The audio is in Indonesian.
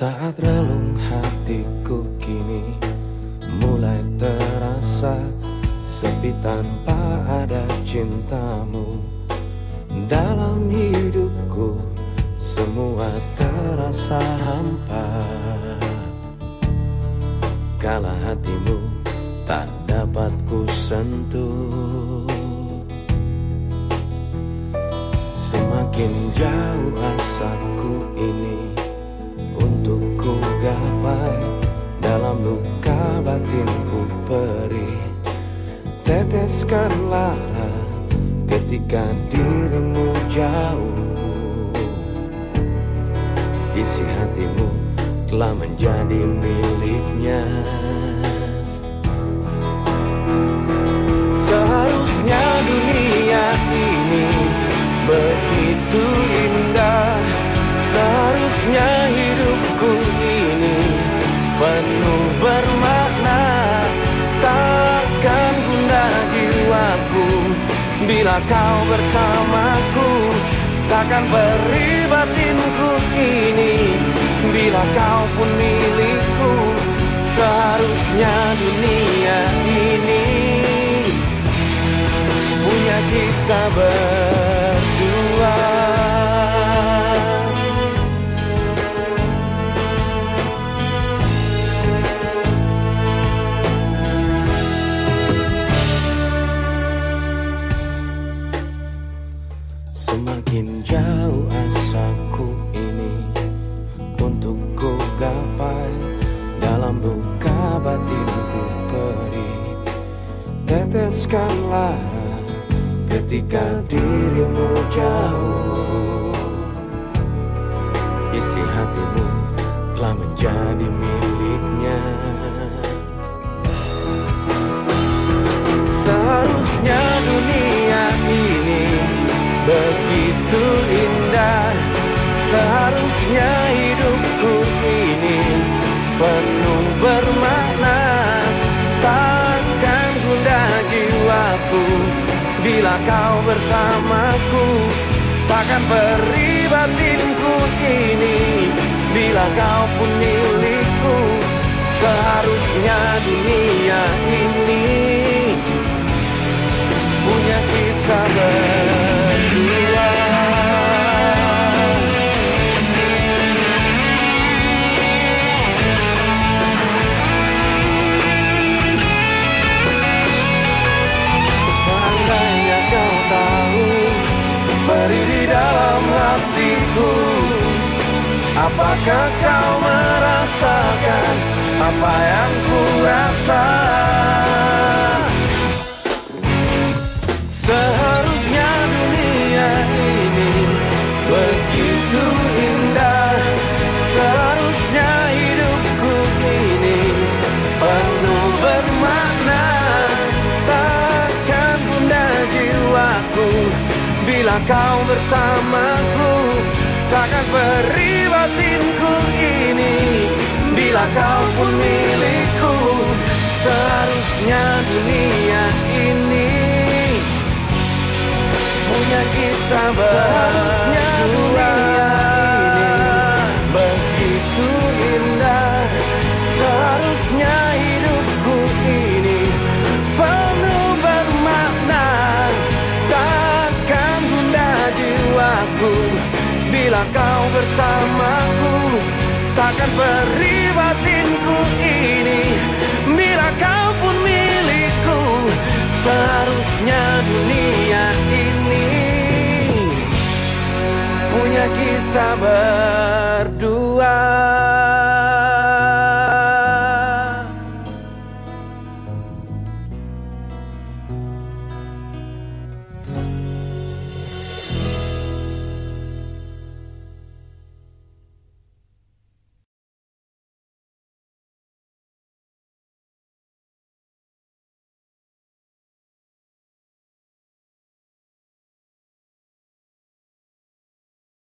Saat relung hatiku kini mulai terasa sepi tanpa ada cintamu. Dalam hidupku semua terasa hampa. Kala hatimu tak dapat ku sentuh. Semakin jauh Teteskan lara ketika dirimu jauh. Isi hatimu telah menjadi miliknya. Seharusnya dunia ini begitu indah. Seharusnya hidupku ini penuh bila kau bersamaku Takkan perih batinku ini. Bila kau pun milikku Seharusnya dunia ini. Punya kita berdua Semakin jauh asaku ini untuk ku gapai dalam luka batinku perih. Teteskan lara ketika dirimu jauh. Isi hatimu telah menjadi miliknya. Seharusnya dunia ini begitu indah seharusnya hidupku ini penuh bermakna. Takkan gundah jiwaku bila kau bersamaku. Takkan perih batinku ini bila kau pun milikku. Seharusnya dunia ini punya kita berdua Apakah kau merasakan Apa yang ku rasa Seharusnya dunia ini Begitu indah. Seharusnya hidupku ini Penuh bermakna. Takkan gundah jiwaku Bila kau bersamaku Takkan perih batinku ini. Bila kau pun milikku Seharusnya dunia ini. Punya kita berdua Begitu indah Seharusnya hidupku ini. Penuh bermakna Takkan gundah jiwaku Bila kau bersamaku Takkan perih batinku ini. Bila kau pun milikku Seharusnya dunia ini Punya kita berdua